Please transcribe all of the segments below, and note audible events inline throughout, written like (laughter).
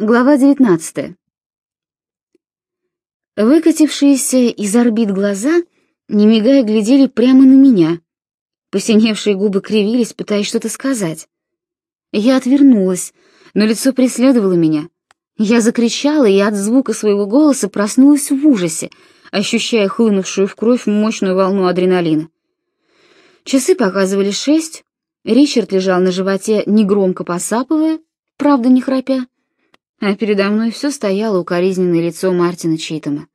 Глава 19. Выкатившиеся из орбит глаза, не мигая, глядели прямо на меня. Посиневшие губы кривились, пытаясь что-то сказать. Я отвернулась, но лицо преследовало меня. Я закричала и от звука своего голоса проснулась в ужасе, ощущая хлынувшую в кровь мощную волну адреналина. Часы показывали шесть, Ричард лежал на животе, негромко посапывая, правда не храпя а передо мной все стояло укоризненное лицо Мартина Читома.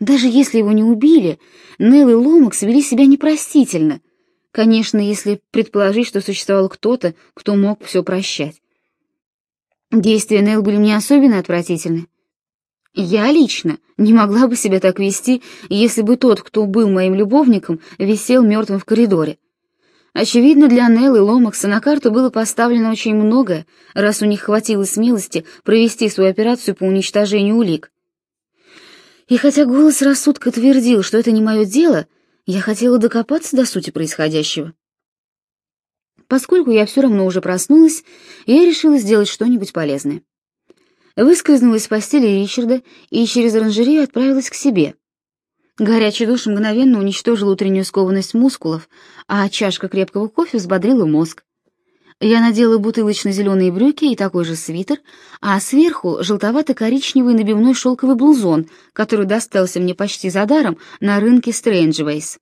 Даже если его не убили, Нелл и Ломакс вели себя непростительно. Конечно, если предположить, что существовал кто-то, кто мог все прощать. Действия Нелл были мне особенно отвратительны. Я лично не могла бы себя так вести, если бы тот, кто был моим любовником, висел мертвым в коридоре. Очевидно, для Нелл и Ломакса на карту было поставлено очень многое, раз у них хватило смелости провести свою операцию по уничтожению улик. И хотя голос рассудка твердил, что это не мое дело, я хотела докопаться до сути происходящего. Поскольку я все равно уже проснулась, я решила сделать что-нибудь полезное. Выскользнула из постели Ричарда и через оранжерею отправилась к себе — Горячий душ мгновенно уничтожил утреннюю скованность мускулов, а чашка крепкого кофе взбодрила мозг. Я надела бутылочно-зеленые брюки и такой же свитер, а сверху желтовато-коричневый набивной шелковый блузон, который достался мне почти за даром на рынке Стрэнджвейс.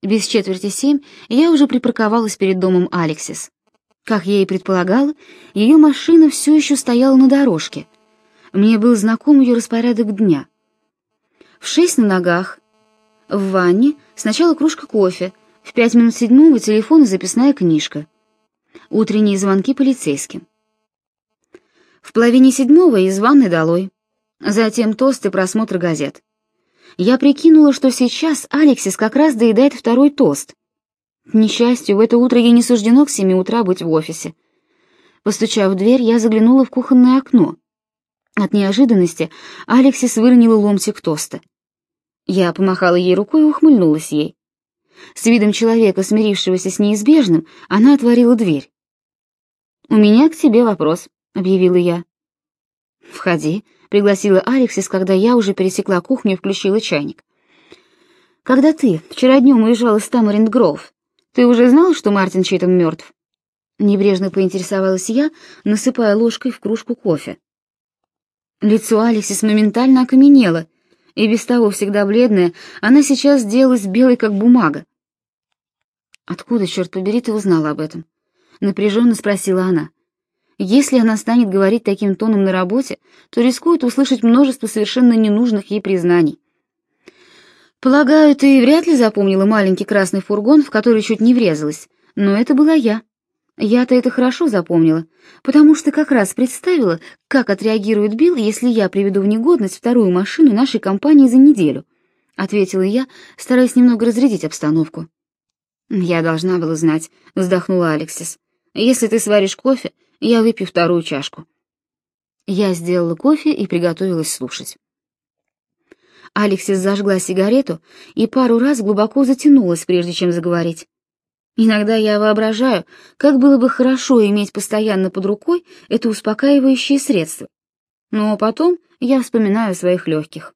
Без четверти семь я уже припарковалась перед домом Алексис. Как я и предполагала, ее машина все еще стояла на дорожке. Мне был знаком ее распорядок дня — в шесть на ногах. В ванне сначала кружка кофе, в пять минут седьмого телефон и записная книжка. Утренние звонки полицейским. В половине седьмого из ванны долой. Затем тост и просмотр газет. Я прикинула, что сейчас Алексис как раз доедает второй тост. К несчастью, в это утро ей не суждено к семи утра быть в офисе. Постучав в дверь, я заглянула в кухонное окно. От неожиданности Алексис выронила ломтик тоста. Я помахала ей рукой и ухмыльнулась ей. С видом человека, смирившегося с неизбежным, она отворила дверь. «У меня к тебе вопрос», — объявила я. «Входи», — пригласила Алексис, когда я уже пересекла кухню и включила чайник. «Когда ты вчера днем уезжал из Тамаринд Гроув, ты уже знал, что Мартин Читом мертв?» Небрежно поинтересовалась я, насыпая ложкой в кружку кофе. Лицо Алексис моментально окаменело, и без того всегда бледная, она сейчас сделалась белой, как бумага. «Откуда, черт побери, ты узнала об этом?» — напряженно спросила она. «Если она станет говорить таким тоном на работе, то рискует услышать множество совершенно ненужных ей признаний». «Полагаю, ты вряд ли запомнила маленький красный фургон, в который чуть не врезалась, но это была я». Я-то это хорошо запомнила, потому что как раз представила, как отреагирует Билл, если я приведу в негодность вторую машину нашей компании за неделю, ответила я, стараясь немного разрядить обстановку. Я должна была знать, вздохнула Алексис. Если ты сваришь кофе, я выпью вторую чашку. Я сделала кофе и приготовилась слушать. Алексис зажгла сигарету и пару раз глубоко затянулась, прежде чем заговорить. Иногда я воображаю, как было бы хорошо иметь постоянно под рукой это успокаивающее средство. Но потом я вспоминаю о своих легких.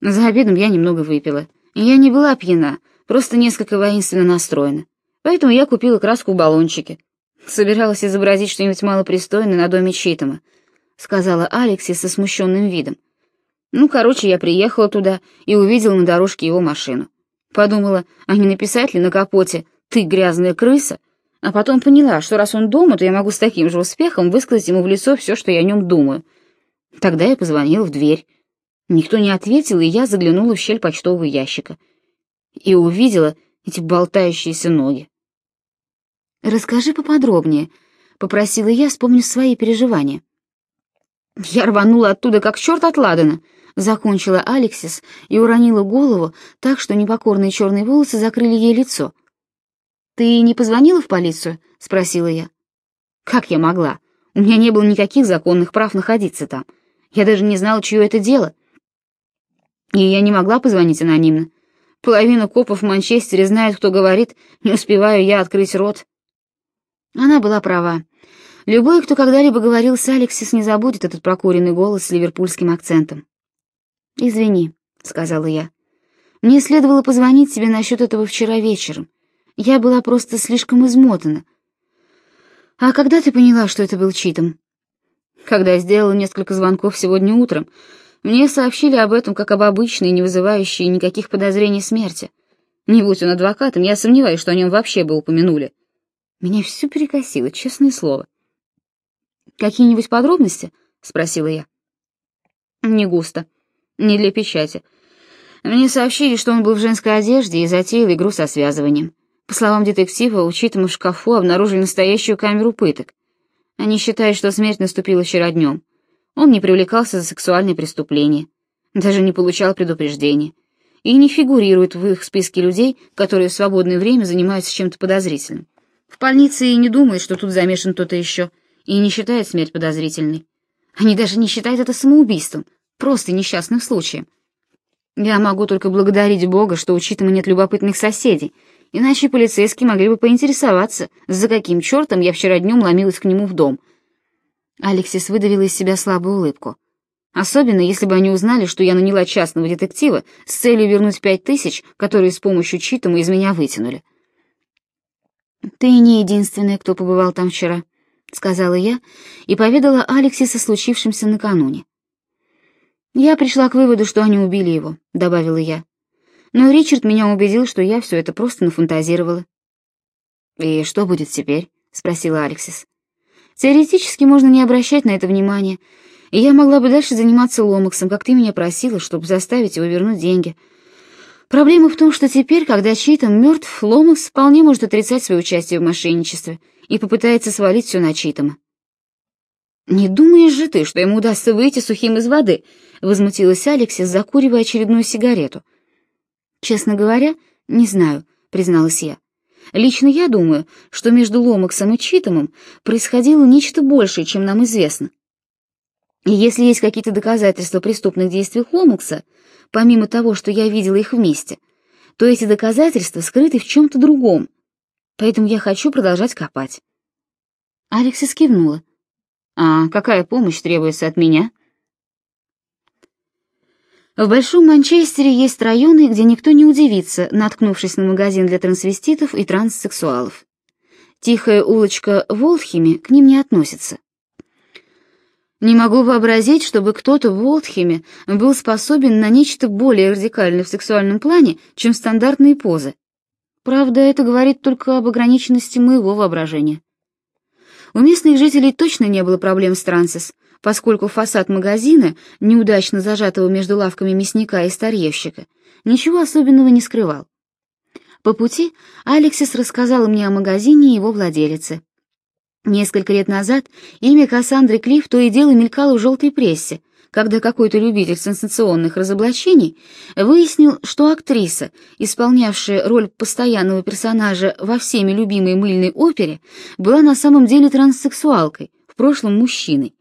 За обедом я немного выпила. Я не была пьяна, просто несколько воинственно настроена. Поэтому я купила краску в баллончике. Собиралась изобразить что-нибудь малопристойное на доме Читома, сказала Алекси со смущенным видом. Ну, короче, я приехала туда и увидела на дорожке его машину. Подумала, а не написать ли на капоте «ты грязная крыса», а потом поняла, что раз он дома, то я могу с таким же успехом высказать ему в лицо все, что я о нем думаю. Тогда я позвонила в дверь. Никто не ответил, и я заглянула в щель почтового ящика. И увидела эти болтающиеся ноги. «Расскажи поподробнее», — попросила я, вспомнив свои переживания. Я рванула оттуда, как черт от Ладана — закончила Алексис и уронила голову так, что непокорные черные волосы закрыли ей лицо. «Ты не позвонила в полицию?» — спросила я. «Как я могла? У меня не было никаких законных прав находиться там. Я даже не знала, чье это дело. И я не могла позвонить анонимно. Половина копов в Манчестере знает, кто говорит, не успеваю я открыть рот». Она была права. Любой, кто когда-либо говорил с Алексис, не забудет этот прокуренный голос с ливерпульским акцентом. «Извини», — сказала я. «Мне следовало позвонить тебе насчет этого вчера вечером. Я была просто слишком измотана. А когда ты поняла, что это был читом?» «Когда я сделала несколько звонков сегодня утром. Мне сообщили об этом как об обычной, не вызывающей никаких подозрений смерти. Не будь он адвокатом, я сомневаюсь, что о нем вообще бы упомянули. Меня все перекосило, честное слово. «Какие-нибудь подробности?» — спросила я. «Не густо. Не для печати. Мне сообщили, что он был в женской одежде и затеял игру со связыванием. По словам детектива, учитывая в шкафу обнаружили настоящую камеру пыток. Они считают, что смерть наступила вчера днем. Он не привлекался за сексуальные преступления, даже не получал предупреждения и не фигурирует в их списке людей, которые в свободное время занимаются чем-то подозрительным. В полиции не думают, что тут замешан кто-то еще, и не считают смерть подозрительной. Они даже не считают это самоубийством, просто несчастным случаем. Я могу только благодарить Бога, что у Читама нет любопытных соседей, иначе полицейские могли бы поинтересоваться, за каким чертом я вчера днем ломилась к нему в дом. Алексис выдавила из себя слабую улыбку. Особенно, если бы они узнали, что я наняла частного детектива с целью вернуть пять тысяч, которые с помощью читама из меня вытянули. «Ты не единственная, кто побывал там вчера», — сказала я и поведала Алексе со случившимся накануне. «Я пришла к выводу, что они убили его», — добавила я. Но Ричард меня убедил, что я все это просто нафантазировала. «И что будет теперь?» — спросила Алексис. «Теоретически можно не обращать на это внимания, и я могла бы дальше заниматься ломаксом, как ты меня просила, чтобы заставить его вернуть деньги. Проблема в том, что теперь, когда Читом мертв, Ломакс вполне может отрицать свое участие в мошенничестве и попытается свалить все на Читома. «Не думаешь же ты, что ему удастся выйти сухим из воды?» — возмутилась Алексис, закуривая очередную сигарету. «Честно говоря, не знаю», — призналась я. «Лично я думаю, что между Ломаксом и Читомом происходило нечто большее, чем нам известно. И если есть какие-то доказательства преступных действий Хомукса, помимо того, что я видела их вместе, то эти доказательства скрыты в чем-то другом. Поэтому я хочу продолжать копать. Алекс кивнула. «А какая помощь требуется от меня?» В Большом Манчестере есть районы, где никто не удивится, наткнувшись на магазин для трансвеститов и транссексуалов. Тихая улочка в Олдхеме к ним не относится. Не могу вообразить, чтобы кто-то в Уолтхеме был способен на нечто более радикальное в сексуальном плане, чем стандартные позы. Правда, это говорит только об ограниченности моего воображения. У местных жителей точно не было проблем с трансис, поскольку фасад магазина, неудачно зажатого между лавками мясника и старьевщика, ничего особенного не скрывал. По пути Алексис рассказал мне о магазине и его владелице. Несколько лет назад имя Кассандры Клифф то и дело мелькало в желтой прессе, когда какой-то любитель сенсационных разоблачений выяснил, что актриса, исполнявшая роль постоянного персонажа во всеми любимой мыльной опере, была на самом деле транссексуалкой, в прошлом мужчиной.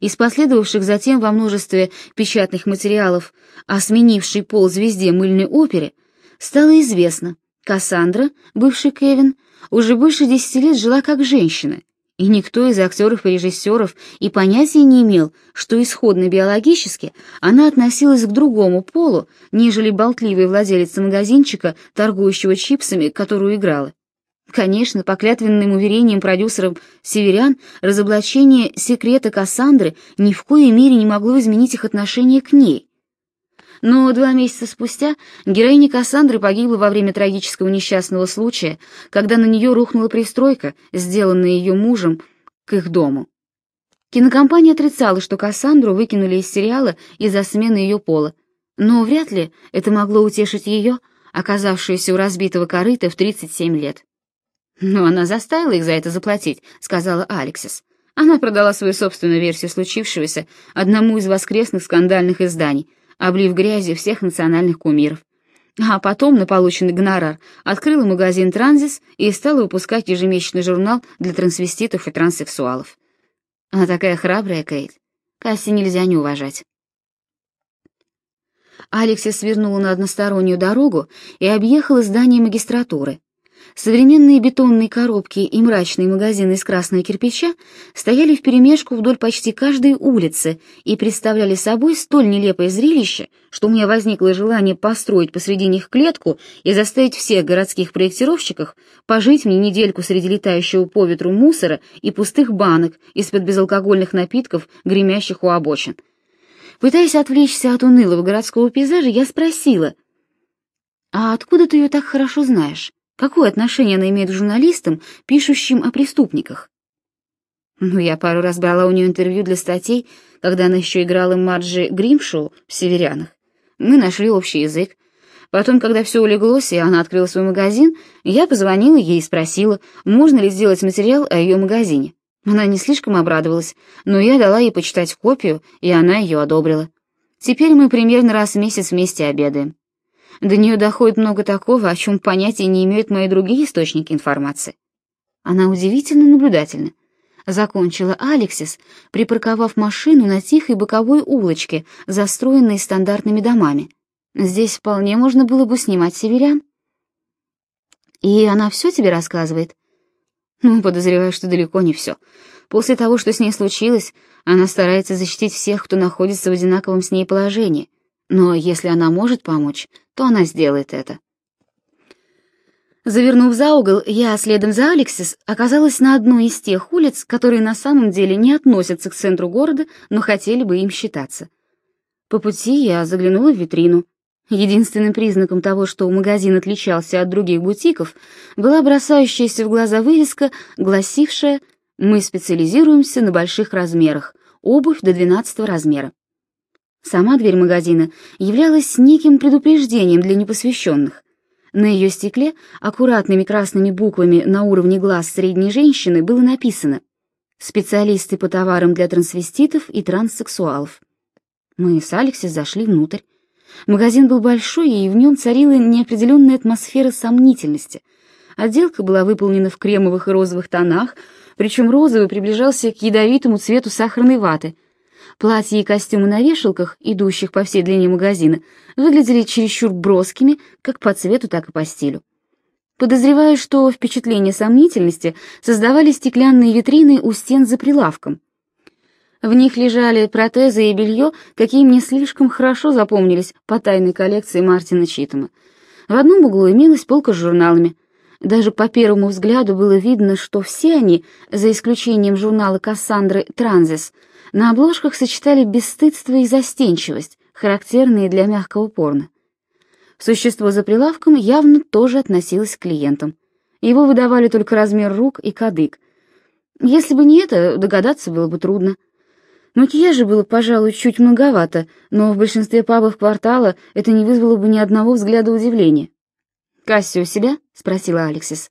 Из последовавших затем во множестве печатных материалов о сменившей пол звезде мыльной опере стало известно, Кассандра, бывший Кевин, уже больше десяти лет жила как женщина и никто из актеров и режиссеров и понятия не имел, что исходно биологически она относилась к другому полу, нежели болтливая владелица магазинчика, торгующего чипсами, которую играла. Конечно, по клятвенным уверениям продюсеров «Северян» разоблачение секрета Кассандры ни в коей мере не могло изменить их отношение к ней. Но два месяца спустя героиня Кассандры погибла во время трагического несчастного случая, когда на нее рухнула пристройка, сделанная ее мужем к их дому. Кинокомпания отрицала, что Кассандру выкинули из сериала из-за смены ее пола, но вряд ли это могло утешить ее, оказавшуюся у разбитого корыта в 37 лет. «Но она заставила их за это заплатить», — сказала Алексис. Она продала свою собственную версию случившегося одному из воскресных скандальных изданий — облив грязью всех национальных кумиров. А потом на полученный гонорар открыла магазин «Транзис» и стала выпускать ежемесячный журнал для трансвеститов и транссексуалов. Она такая храбрая, Кейт. Касси нельзя не уважать. Алексия свернула на одностороннюю дорогу и объехала здание магистратуры. Современные бетонные коробки и мрачные магазины из красного кирпича стояли вперемешку вдоль почти каждой улицы и представляли собой столь нелепое зрелище, что у меня возникло желание построить посреди них клетку и заставить всех городских проектировщиков пожить мне недельку среди летающего по ветру мусора и пустых банок из-под безалкогольных напитков, гремящих у обочин. Пытаясь отвлечься от унылого городского пейзажа, я спросила, «А откуда ты ее так хорошо знаешь?» Какое отношение она имеет к журналистам, пишущим о преступниках? Ну, я пару раз брала у нее интервью для статей, когда она еще играла Марджи Гримшоу в «Северянах». Мы нашли общий язык. Потом, когда все улеглось, и она открыла свой магазин, я позвонила ей и спросила, можно ли сделать материал о ее магазине. Она не слишком обрадовалась, но я дала ей почитать копию, и она ее одобрила. Теперь мы примерно раз в месяц вместе обедаем. До нее доходит много такого, о чем понятия не имеют мои другие источники информации. Она удивительно наблюдательна. Закончила Алексис, припарковав машину на тихой боковой улочке, застроенной стандартными домами. Здесь вполне можно было бы снимать северян. И она все тебе рассказывает? Ну, подозреваю, что далеко не все. После того, что с ней случилось, она старается защитить всех, кто находится в одинаковом с ней положении. Но если она может помочь, то она сделает это. Завернув за угол, я, следом за Алексис, оказалась на одной из тех улиц, которые на самом деле не относятся к центру города, но хотели бы им считаться. По пути я заглянула в витрину. Единственным признаком того, что магазин отличался от других бутиков, была бросающаяся в глаза вывеска, гласившая «Мы специализируемся на больших размерах, обувь до 12 размера». Сама дверь магазина являлась неким предупреждением для непосвященных. На ее стекле аккуратными красными буквами на уровне глаз средней женщины было написано «Специалисты по товарам для трансвеститов и транссексуалов». Мы с Алексис зашли внутрь. Магазин был большой, и в нем царила неопределенная атмосфера сомнительности. Отделка была выполнена в кремовых и розовых тонах, причем розовый приближался к ядовитому цвету сахарной ваты — Платья и костюмы на вешалках, идущих по всей длине магазина, выглядели чересчур броскими как по цвету, так и по стилю. Подозреваю, что впечатление сомнительности создавали стеклянные витрины у стен за прилавком. В них лежали протезы и белье, какие мне слишком хорошо запомнились по тайной коллекции Мартина Читома. В одном углу имелась полка с журналами. Даже по первому взгляду было видно, что все они, за исключением журнала Кассандры «Транзис», на обложках сочетали бесстыдство и застенчивость, характерные для мягкого порно. Существо за прилавком явно тоже относилось к клиентам. Его выдавали только размер рук и кадык. Если бы не это, догадаться было бы трудно. Макияжа было, пожалуй, чуть многовато, но в большинстве пабов квартала это не вызвало бы ни одного взгляда удивления. «Касси у себя?» — спросила Алексис.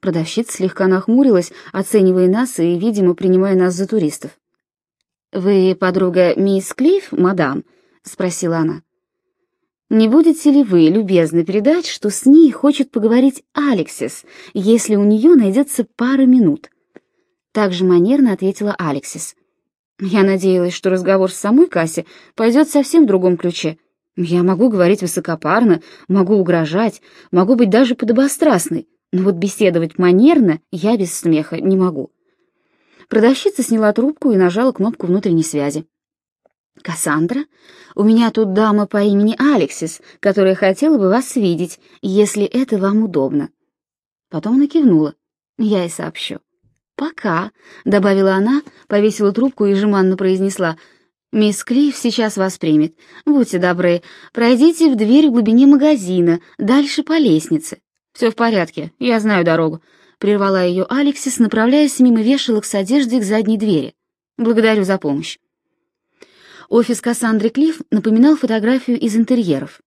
Продавщица слегка нахмурилась, оценивая нас и, видимо, принимая нас за туристов. «Вы подруга мисс Клифф, мадам?» — спросила она. «Не будете ли вы любезно передать, что с ней хочет поговорить Алексис, если у нее найдется пара минут?» Также манерно ответила Алексис. «Я надеялась, что разговор с самой Касси пойдет совсем в другом ключе. Я могу говорить высокопарно, могу угрожать, могу быть даже подобострастной, но вот беседовать манерно я без смеха не могу». Продавщица сняла трубку и нажала кнопку внутренней связи. «Кассандра, у меня тут дама по имени Алексис, которая хотела бы вас видеть, если это вам удобно». Потом она кивнула. «Я и сообщу». «Пока», — добавила она, повесила трубку и жеманно произнесла. «Мисс Клифф сейчас вас примет. Будьте добры, пройдите в дверь в глубине магазина, дальше по лестнице». «Все в порядке, я знаю дорогу прервала ее Алексис, направляясь мимо вешалок с одеждой к задней двери. «Благодарю за помощь». Офис Кассандры Клифф напоминал фотографию из интерьеров.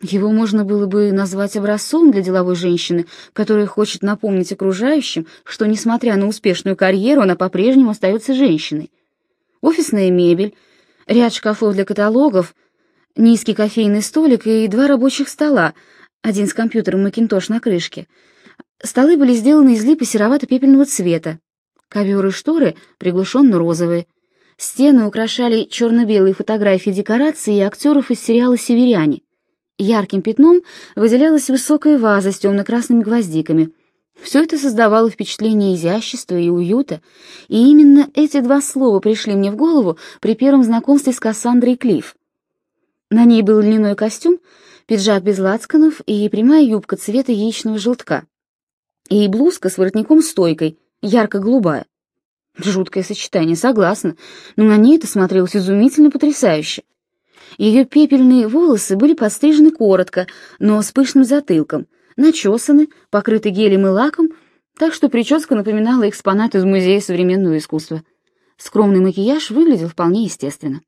Его можно было бы назвать образцом для деловой женщины, которая хочет напомнить окружающим, что, несмотря на успешную карьеру, она по-прежнему остается женщиной. Офисная мебель, ряд шкафов для каталогов, низкий кофейный столик и два рабочих стола, один с компьютером Macintosh на крышке — Столы были сделаны из липы серовато-пепельного цвета. Ковер и шторы приглушенно-розовые. Стены украшали черно-белые фотографии декораций и актеров из сериала «Северяне». Ярким пятном выделялась высокая ваза с темно-красными гвоздиками. Все это создавало впечатление изящества и уюта, и именно эти два слова пришли мне в голову при первом знакомстве с Кассандрой Клифф. На ней был льняной костюм, пиджак без лацканов и прямая юбка цвета яичного желтка. И блузка с воротником-стойкой, ярко-голубая. Жуткое сочетание, согласна, но на ней это смотрелось изумительно потрясающе. Ее пепельные волосы были подстрижены коротко, но с пышным затылком, начесаны, покрыты гелем и лаком, так что прическа напоминала экспонат из Музея современного искусства. Скромный макияж выглядел вполне естественно.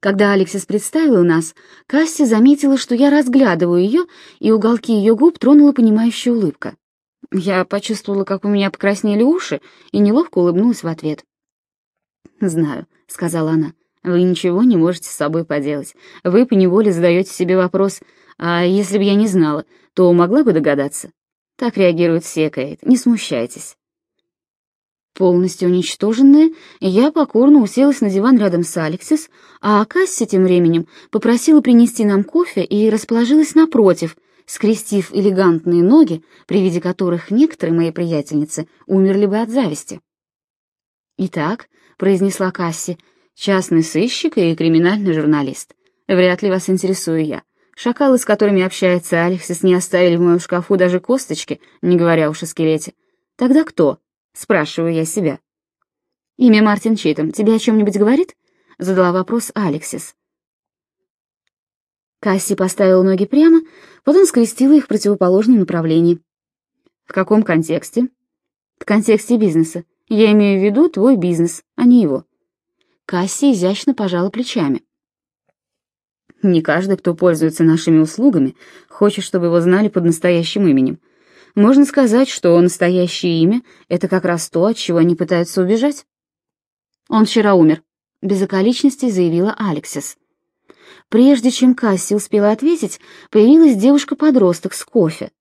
Когда Алексис представила нас, Касси заметила, что я разглядываю ее, и уголки ее губ тронула понимающая улыбка. Я почувствовала, как у меня покраснели уши, и неловко улыбнулась в ответ. «Знаю», — сказала она, — «вы ничего не можете с собой поделать. Вы поневоле задаете себе вопрос, а если бы я не знала, то могла бы догадаться?» Так реагируют все, Кейт, не смущайтесь. Полностью уничтоженная, я покорно уселась на диван рядом с Алексис, а Касси тем временем попросила принести нам кофе и расположилась напротив, скрестив элегантные ноги, при виде которых некоторые мои приятельницы умерли бы от зависти. «Итак», — произнесла Касси, — «частный сыщик и криминальный журналист. Вряд ли вас интересую я. Шакалы, с которыми общается Алексис, не оставили в моем шкафу даже косточки, не говоря уж о скелете. Тогда кто?» Спрашиваю я себя. Имя Мартин Читом тебе о чем-нибудь говорит? Задала вопрос Алексис. Касси поставила ноги прямо, потом скрестила их в противоположном направлении. В каком контексте? В контексте бизнеса. Я имею в виду твой бизнес, а не его. Касси изящно пожала плечами. Не каждый, кто пользуется нашими услугами, хочет, чтобы его знали под настоящим именем. Можно сказать, что настоящее имя — это как раз то, от чего они пытаются убежать. Он вчера умер, без околичности заявила Алексис. Прежде чем Касси успела ответить, появилась девушка-подросток с кофе.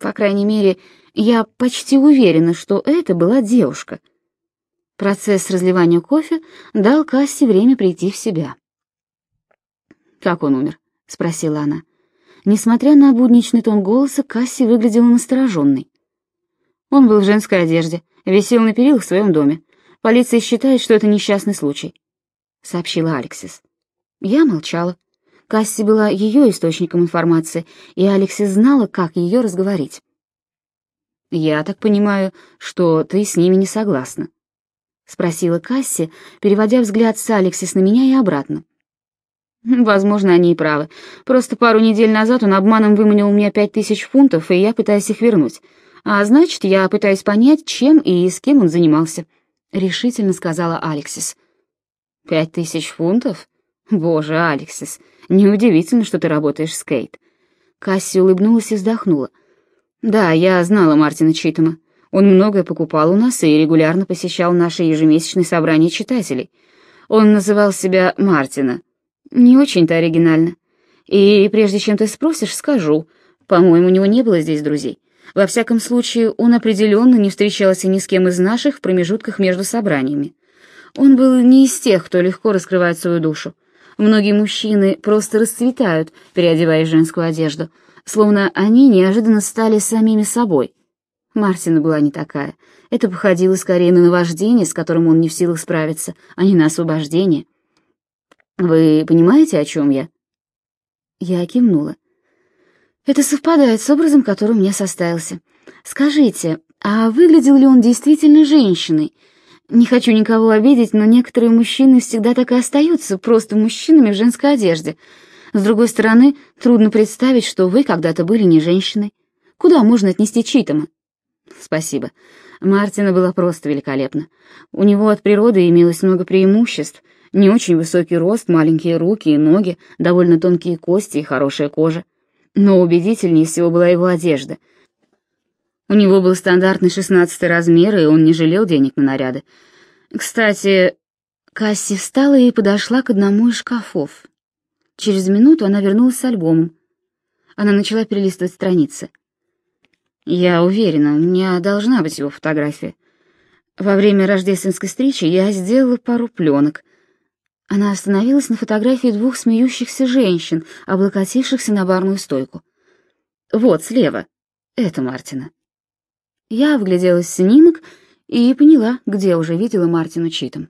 По крайней мере, я почти уверена, что это была девушка. Процесс разливания кофе дал Касси время прийти в себя. «Как он умер?» — спросила она. Несмотря на будничный тон голоса, Касси выглядела настороженной. Он был в женской одежде, висел на перилах в своем доме. Полиция считает, что это несчастный случай», — сообщила Алексис. Я молчала. Касси была ее источником информации, и Алексис знала, как ее разговорить. «Я так понимаю, что ты с ними не согласна?» — спросила Касси, переводя взгляд с Алексис на меня и обратно. (laughs) Возможно, они и правы. Просто пару недель назад он обманом выманил у меня пять тысяч фунтов, и я пытаюсь их вернуть. А значит, я пытаюсь понять, чем и с кем он занимался. Решительно сказала Алексис. Пять тысяч фунтов? Боже, Алексис, неудивительно, что ты работаешь с Кейт. Касси улыбнулась и вздохнула. Да, я знала Мартина Читома. Он многое покупал у нас и регулярно посещал наши ежемесячные собрания читателей. Он называл себя Мартина — не очень-то оригинально. И прежде чем ты спросишь, скажу. По-моему, у него не было здесь друзей. Во всяком случае, он определенно не встречался ни с кем из наших в промежутках между собраниями. Он был не из тех, кто легко раскрывает свою душу. Многие мужчины просто расцветают, переодеваясь в женскую одежду, словно они неожиданно стали самими собой. Мартина была не такая. Это походило скорее на наваждение, с которым он не в силах справиться, а не на освобождение. Вы понимаете, о чем я?» Я кивнула. «Это совпадает с образом, который у меня составился. Скажите, а выглядел ли он действительно женщиной? Не хочу никого обидеть, но некоторые мужчины всегда так и остаются, просто мужчинами в женской одежде. С другой стороны, трудно представить, что вы когда-то были не женщиной. Куда можно отнести Читома?» «Спасибо. Мартина была просто великолепна. У него от природы имелось много преимуществ — не очень высокий рост, маленькие руки и ноги, довольно тонкие кости и хорошая кожа. Но убедительнее всего была его одежда. У него был стандартный шестнадцатый размер, и он не жалел денег на наряды. Кстати, Касси встала и подошла к одному из шкафов. Через минуту она вернулась с альбомом. Она начала перелистывать страницы. «Я уверена, у меня должна быть его фотография. Во время рождественской встречи я сделала пару пленок — она остановилась на фотографии двух смеющихся женщин, облокотившихся на барную стойку. «Вот, слева. Это Мартина». Я вгляделась в снимок и поняла, где уже видела Мартину Читом.